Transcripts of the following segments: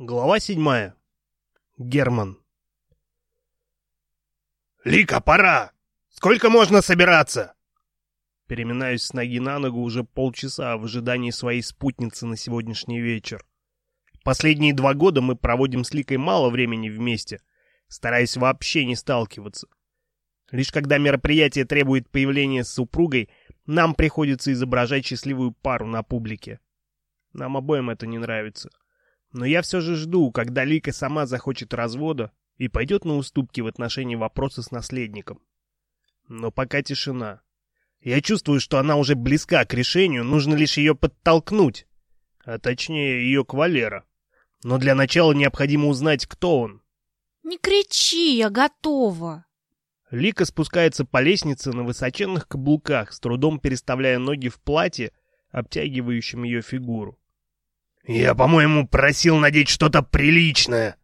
Глава седьмая. Герман. «Лика, пора! Сколько можно собираться?» Переминаюсь с ноги на ногу уже полчаса в ожидании своей спутницы на сегодняшний вечер. Последние два года мы проводим с Ликой мало времени вместе, стараясь вообще не сталкиваться. Лишь когда мероприятие требует появления с супругой, нам приходится изображать счастливую пару на публике. Нам обоим это не нравится. Но я все же жду, когда Лика сама захочет развода и пойдет на уступки в отношении вопроса с наследником. Но пока тишина. Я чувствую, что она уже близка к решению, нужно лишь ее подтолкнуть. А точнее, ее кавалера. Но для начала необходимо узнать, кто он. «Не кричи, я готова!» Лика спускается по лестнице на высоченных каблуках, с трудом переставляя ноги в платье, обтягивающем ее фигуру. «Я, по-моему, просил надеть что-то приличное!»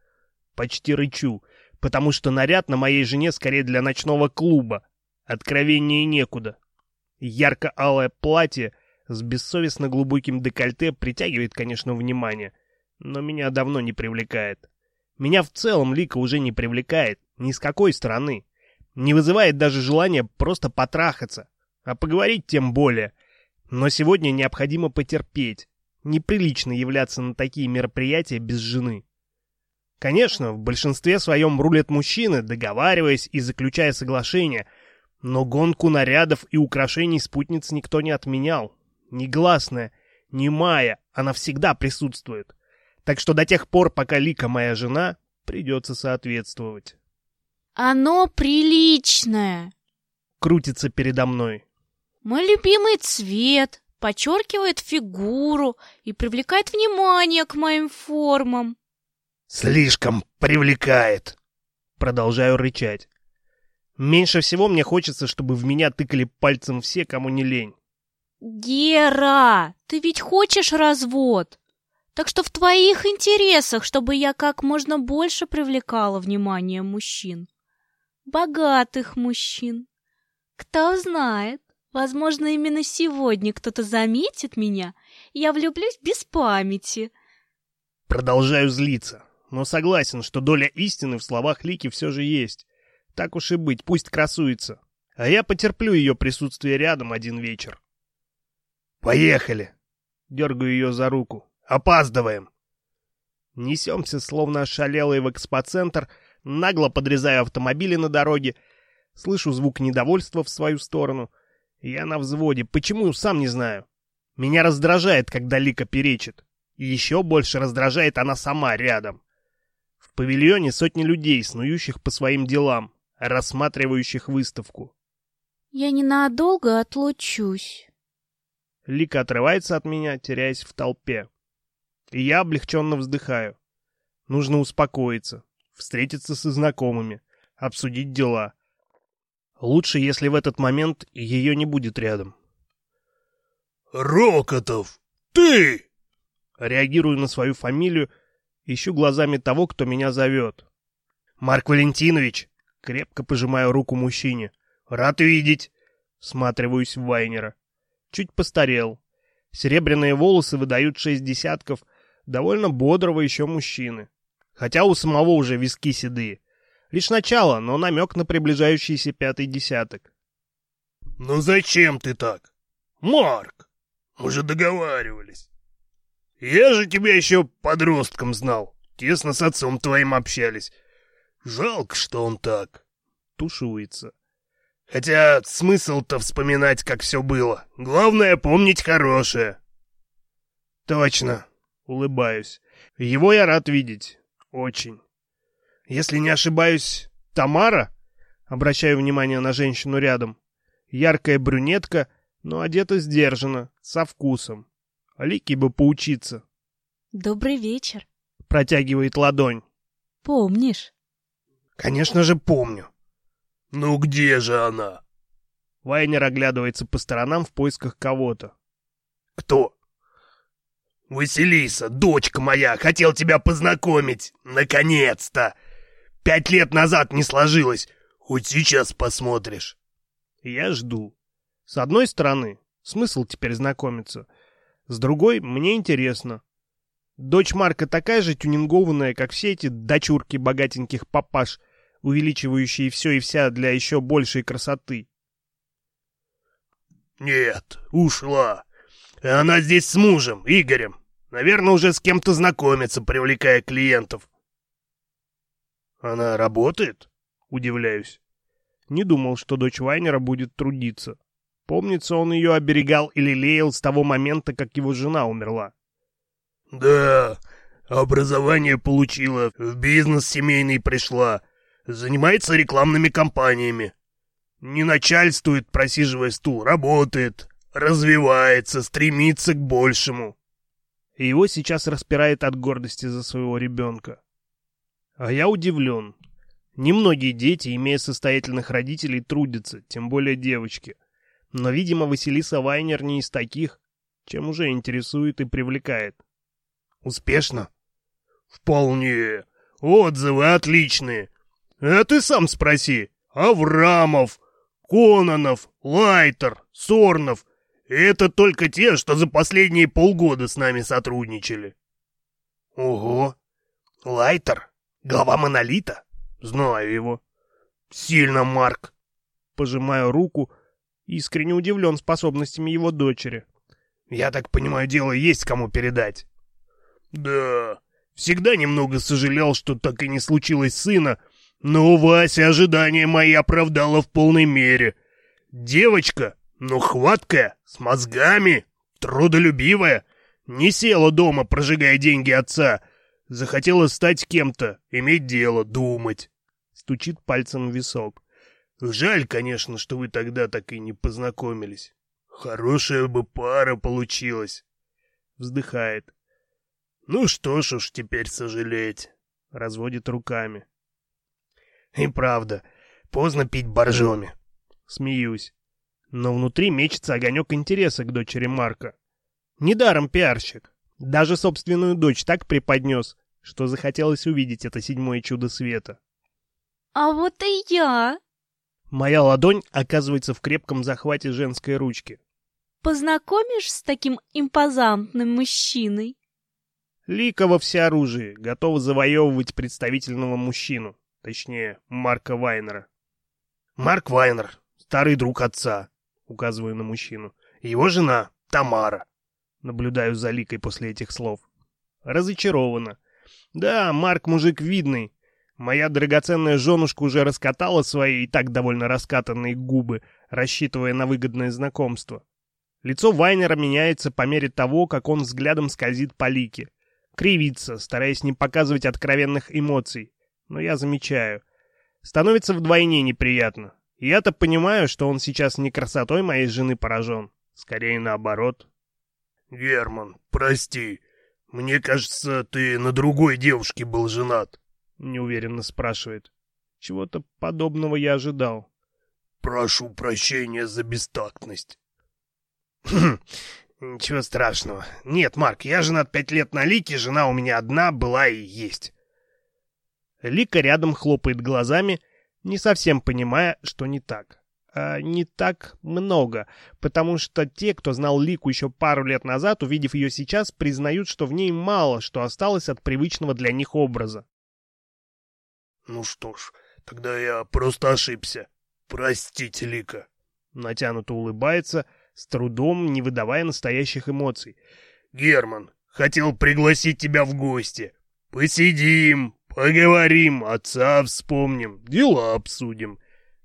Почти рычу, потому что наряд на моей жене скорее для ночного клуба. Откровеннее некуда. Ярко-алое платье с бессовестно глубоким декольте притягивает, конечно, внимание, но меня давно не привлекает. Меня в целом Лика уже не привлекает, ни с какой стороны. Не вызывает даже желания просто потрахаться, а поговорить тем более. Но сегодня необходимо потерпеть. Неприлично являться на такие мероприятия без жены. Конечно, в большинстве своем рулят мужчины, договариваясь и заключая соглашения, но гонку нарядов и украшений спутниц никто не отменял. Негласная, немая, она всегда присутствует. Так что до тех пор, пока Лика моя жена, придется соответствовать. «Оно приличное!» Крутится передо мной. «Мой любимый цвет, подчеркивает фигуру и привлекает внимание к моим формам. «Слишком привлекает!» Продолжаю рычать. Меньше всего мне хочется, чтобы в меня тыкали пальцем все, кому не лень. «Гера, ты ведь хочешь развод? Так что в твоих интересах, чтобы я как можно больше привлекала внимание мужчин. Богатых мужчин. Кто знает, Возможно, именно сегодня кто-то заметит меня, я влюблюсь без памяти. Продолжаю злиться, но согласен, что доля истины в словах Лики все же есть. Так уж и быть, пусть красуется. А я потерплю ее присутствие рядом один вечер. «Поехали!» Дергаю ее за руку. «Опаздываем!» Несемся, словно ошалелые в экспоцентр, нагло подрезая автомобили на дороге. Слышу звук недовольства в свою сторону — я на взводе. Почему, сам не знаю. Меня раздражает, когда Лика перечит. И еще больше раздражает она сама рядом. В павильоне сотни людей, снующих по своим делам, рассматривающих выставку. «Я ненадолго отлучусь». Лика отрывается от меня, теряясь в толпе. И я облегченно вздыхаю. Нужно успокоиться, встретиться со знакомыми, обсудить дела. Лучше, если в этот момент ее не будет рядом. «Рокотов! Ты!» Реагирую на свою фамилию, ищу глазами того, кто меня зовет. «Марк Валентинович!» Крепко пожимаю руку мужчине. «Рад видеть!» Сматриваюсь в Вайнера. Чуть постарел. Серебряные волосы выдают шесть десятков довольно бодрого еще мужчины. Хотя у самого уже виски седые. Лишь начало, но намек на приближающийся пятый десяток. «Ну зачем ты так? Марк, мы же договаривались. Я же тебя еще подростком знал, тесно с отцом твоим общались. Жалко, что он так. Тушуется. Хотя смысл-то вспоминать, как все было. Главное, помнить хорошее. Точно, улыбаюсь. Его я рад видеть. Очень. Если не ошибаюсь, Тамара? Обращаю внимание на женщину рядом. Яркая брюнетка, но одета сдержанно, со вкусом. Лики бы поучиться. Добрый вечер. Протягивает ладонь. Помнишь? Конечно же помню. Ну где же она? Вайнер оглядывается по сторонам в поисках кого-то. Кто? Василиса, дочка моя, хотел тебя познакомить. Наконец-то! Пять лет назад не сложилось. Хоть сейчас посмотришь. Я жду. С одной стороны, смысл теперь знакомиться. С другой, мне интересно. Дочь Марка такая же тюнингованная, как все эти дочурки богатеньких папаш, увеличивающие все и вся для еще большей красоты. Нет, ушла. Она здесь с мужем, Игорем. Наверное, уже с кем-то знакомится, привлекая клиентов. Она работает? Удивляюсь. Не думал, что дочь Вайнера будет трудиться. Помнится, он ее оберегал или лелеял с того момента, как его жена умерла. Да, образование получила, в бизнес семейный пришла. Занимается рекламными кампаниями. Не начальствует, просиживая стул, работает, развивается, стремится к большему. И его сейчас распирает от гордости за своего ребенка. А я удивлен. Немногие дети, имея состоятельных родителей, трудятся, тем более девочки. Но, видимо, Василиса Вайнер не из таких, чем уже интересует и привлекает. Успешно? Вполне. Отзывы отличные. А ты сам спроси. Аврамов, Кононов, Лайтер, Сорнов. Это только те, что за последние полгода с нами сотрудничали. Ого. Лайтер? Глава Монолита? Знаю его. Сильно, Марк. Пожимаю руку, искренне удивлен способностями его дочери. Я так понимаю, дело есть кому передать. Да, всегда немного сожалел, что так и не случилось сына, но Вася ожидания мои оправдала в полной мере. Девочка, но хваткая, с мозгами, трудолюбивая, не села дома, прожигая деньги отца, захотела стать кем-то, иметь дело, думать. Стучит пальцем в висок. Жаль, конечно, что вы тогда так и не познакомились. Хорошая бы пара получилась. Вздыхает. Ну что ж уж теперь сожалеть. Разводит руками. И правда, поздно пить боржоми. Смеюсь. Но внутри мечется огонек интереса к дочери Марка. Недаром пиарщик. Даже собственную дочь так преподнес, что захотелось увидеть это седьмое чудо света. А вот и я. Моя ладонь оказывается в крепком захвате женской ручки. Познакомишь с таким импозантным мужчиной? Лика во всеоружии, готова завоевывать представительного мужчину. Точнее, Марка Вайнера. «Марк Вайнер, старый друг отца», — указываю на мужчину. «Его жена, Тамара». Наблюдаю за Ликой после этих слов. Разочарована. Да, Марк мужик видный. Моя драгоценная женушка уже раскатала свои и так довольно раскатанные губы, рассчитывая на выгодное знакомство. Лицо Вайнера меняется по мере того, как он взглядом скользит по Лике кривится, стараясь не показывать откровенных эмоций. Но я замечаю. Становится вдвойне неприятно. Я-то понимаю, что он сейчас не красотой моей жены поражен. Скорее наоборот. «Герман, прости. Мне кажется, ты на другой девушке был женат», — неуверенно спрашивает. Чего-то подобного я ожидал. «Прошу прощения за бестактность». Ничего страшного. Нет, Марк, я женат пять лет на Лике, жена у меня одна была и есть. Лика рядом хлопает глазами, не совсем понимая, что не так. А не так много, потому что те, кто знал Лику еще пару лет назад, увидев ее сейчас, признают, что в ней мало что осталось от привычного для них образа. «Ну что ж, тогда я просто ошибся. Простите, Лика». Натянуто улыбается — с трудом не выдавая настоящих эмоций. «Герман, хотел пригласить тебя в гости. Посидим, поговорим, отца вспомним, дела обсудим.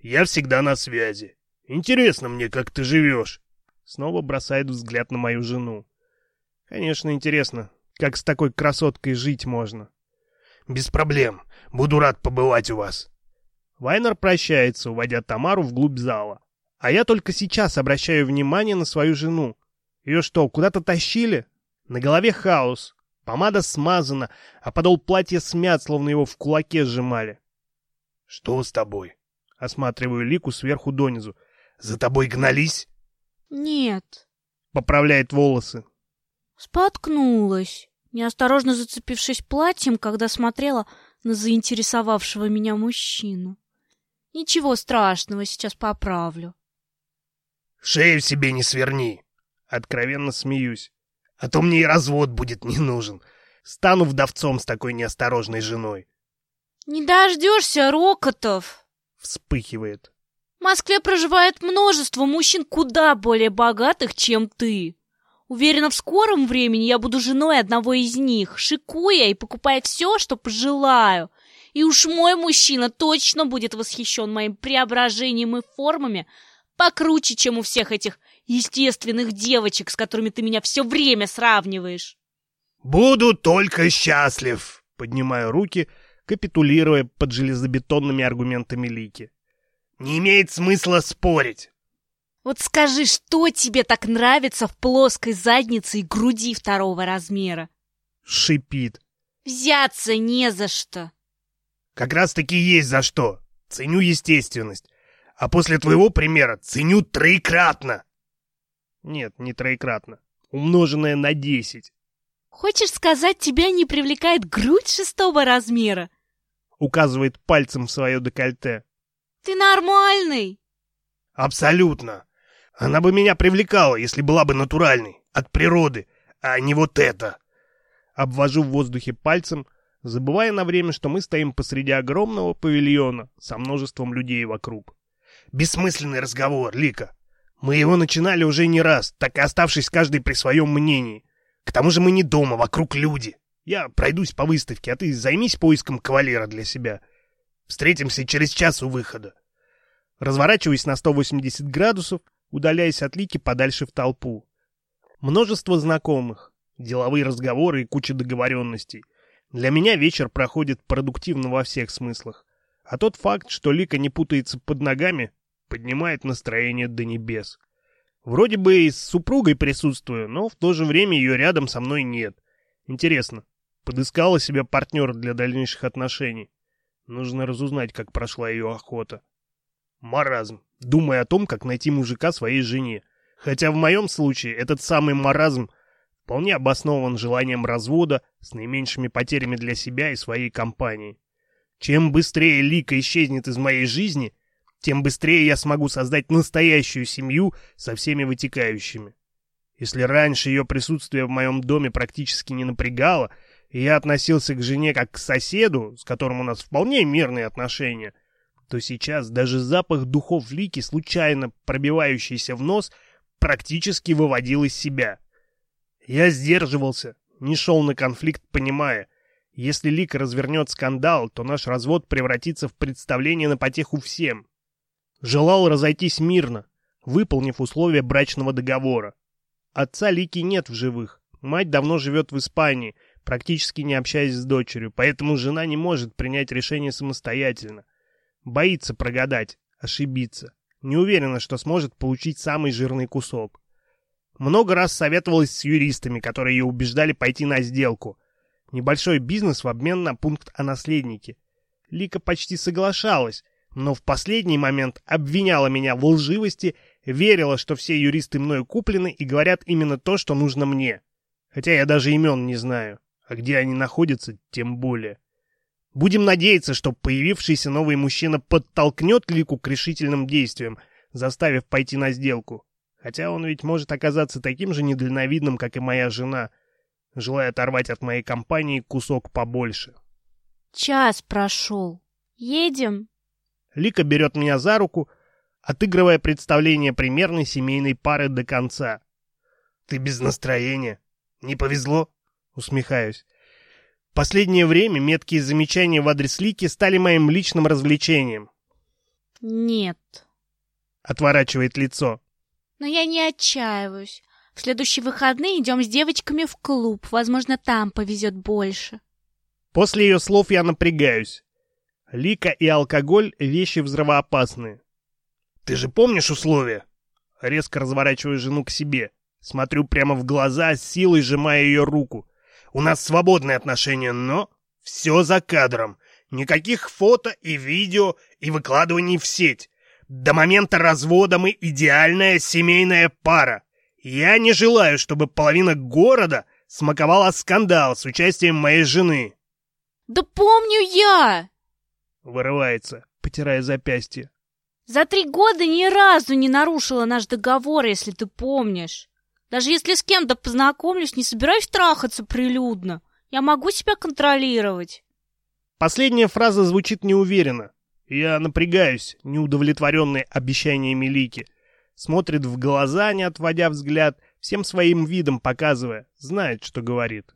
Я всегда на связи. Интересно мне, как ты живешь». Снова бросает взгляд на мою жену. «Конечно, интересно, как с такой красоткой жить можно». «Без проблем. Буду рад побывать у вас». Вайнер прощается, уводя Тамару вглубь зала. А я только сейчас обращаю внимание на свою жену. Ее что, куда-то тащили? На голове хаос. Помада смазана, а подол платья смят, словно его в кулаке сжимали. — Что с тобой? — осматриваю Лику сверху донизу. — За тобой гнались? — Нет. — поправляет волосы. — Споткнулась, неосторожно зацепившись платьем, когда смотрела на заинтересовавшего меня мужчину. Ничего страшного, сейчас поправлю. Шею себе не сверни. Откровенно смеюсь. А то мне и развод будет не нужен. Стану вдовцом с такой неосторожной женой. Не дождешься рокотов. Вспыхивает. В Москве проживает множество мужчин куда более богатых, чем ты. Уверена, в скором времени я буду женой одного из них, шикуя и покупая все, что пожелаю. И уж мой мужчина точно будет восхищен моим преображением и формами покруче, чем у всех этих естественных девочек, с которыми ты меня все время сравниваешь. «Буду только счастлив!» Поднимаю руки, капитулируя под железобетонными аргументами Лики. «Не имеет смысла спорить!» Вот скажи, что тебе так нравится в плоской заднице и груди второго размера? Шипит. Взяться не за что. Как раз-таки есть за что. Ценю естественность. А после твоего примера ценю троекратно. Нет, не троекратно. Умноженное на десять. Хочешь сказать, тебя не привлекает грудь шестого размера? Указывает пальцем в свое декольте. Ты нормальный. Абсолютно. Она бы меня привлекала, если была бы натуральной, от природы, а не вот это. Обвожу в воздухе пальцем, забывая на время, что мы стоим посреди огромного павильона со множеством людей вокруг. Бессмысленный разговор, Лика. Мы его начинали уже не раз, так и оставшись каждый при своем мнении. К тому же мы не дома, вокруг люди. Я пройдусь по выставке, а ты займись поиском кавалера для себя. Встретимся через час у выхода. Разворачиваюсь на 180 градусов, удаляясь от Лики подальше в толпу. Множество знакомых, деловые разговоры и куча договоренностей. Для меня вечер проходит продуктивно во всех смыслах. А тот факт, что Лика не путается под ногами, поднимает настроение до небес. Вроде бы и с супругой присутствую, но в то же время ее рядом со мной нет. Интересно, подыскала себе партнера для дальнейших отношений? Нужно разузнать, как прошла ее охота. Маразм, думая о том, как найти мужика своей жене. Хотя в моем случае этот самый маразм вполне обоснован желанием развода с наименьшими потерями для себя и своей компании. Чем быстрее Лика исчезнет из моей жизни, тем быстрее я смогу создать настоящую семью со всеми вытекающими. Если раньше ее присутствие в моем доме практически не напрягало, я относился к жене как к соседу, с которым у нас вполне мирные отношения – то сейчас даже запах духов Лики, случайно пробивающийся в нос, практически выводил из себя. Я сдерживался, не шел на конфликт, понимая, если Лика развернет скандал, то наш развод превратится в представление на потеху всем. Желал разойтись мирно, выполнив условия брачного договора. Отца Лики нет в живых, мать давно живет в Испании, практически не общаясь с дочерью, поэтому жена не может принять решение самостоятельно. Боится прогадать, ошибиться. Не уверена, что сможет получить самый жирный кусок. Много раз советовалась с юристами, которые ее убеждали пойти на сделку. Небольшой бизнес в обмен на пункт о наследнике. Лика почти соглашалась, но в последний момент обвиняла меня в лживости, верила, что все юристы мною куплены и говорят именно то, что нужно мне. Хотя я даже имен не знаю, а где они находятся, тем более. Будем надеяться, что появившийся новый мужчина подтолкнет Лику к решительным действиям, заставив пойти на сделку. Хотя он ведь может оказаться таким же недальновидным, как и моя жена, желая оторвать от моей компании кусок побольше. Час прошел. Едем? Лика берет меня за руку, отыгрывая представление примерной семейной пары до конца. «Ты без настроения? Не повезло?» Усмехаюсь. Последнее время меткие замечания в адрес Лики стали моим личным развлечением. Нет. Отворачивает лицо. Но я не отчаиваюсь. В следующие выходные идем с девочками в клуб. Возможно, там повезет больше. После ее слов я напрягаюсь. Лика и алкоголь — вещи взрывоопасные. Ты же помнишь условия? Резко разворачиваю жену к себе. Смотрю прямо в глаза, силой сжимая ее руку. У нас свободные отношения, но все за кадром. Никаких фото и видео и выкладываний в сеть. До момента развода мы идеальная семейная пара. Я не желаю, чтобы половина города смаковала скандал с участием моей жены. «Да помню я!» Вырывается, потирая запястье. «За три года ни разу не нарушила наш договор, если ты помнишь. Даже если с кем-то познакомлюсь, не собираюсь трахаться прилюдно. Я могу себя контролировать. Последняя фраза звучит неуверенно. Я напрягаюсь, неудовлетворенный обещаниями Лики. Смотрит в глаза, не отводя взгляд, всем своим видом показывая, знает, что говорит.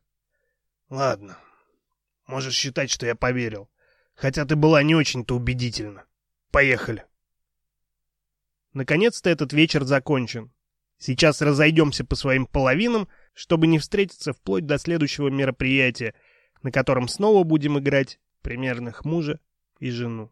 Ладно, можешь считать, что я поверил. Хотя ты была не очень-то убедительна. Поехали. Наконец-то этот вечер закончен. Сейчас разойдемся по своим половинам, чтобы не встретиться вплоть до следующего мероприятия, на котором снова будем играть примерных мужа и жену.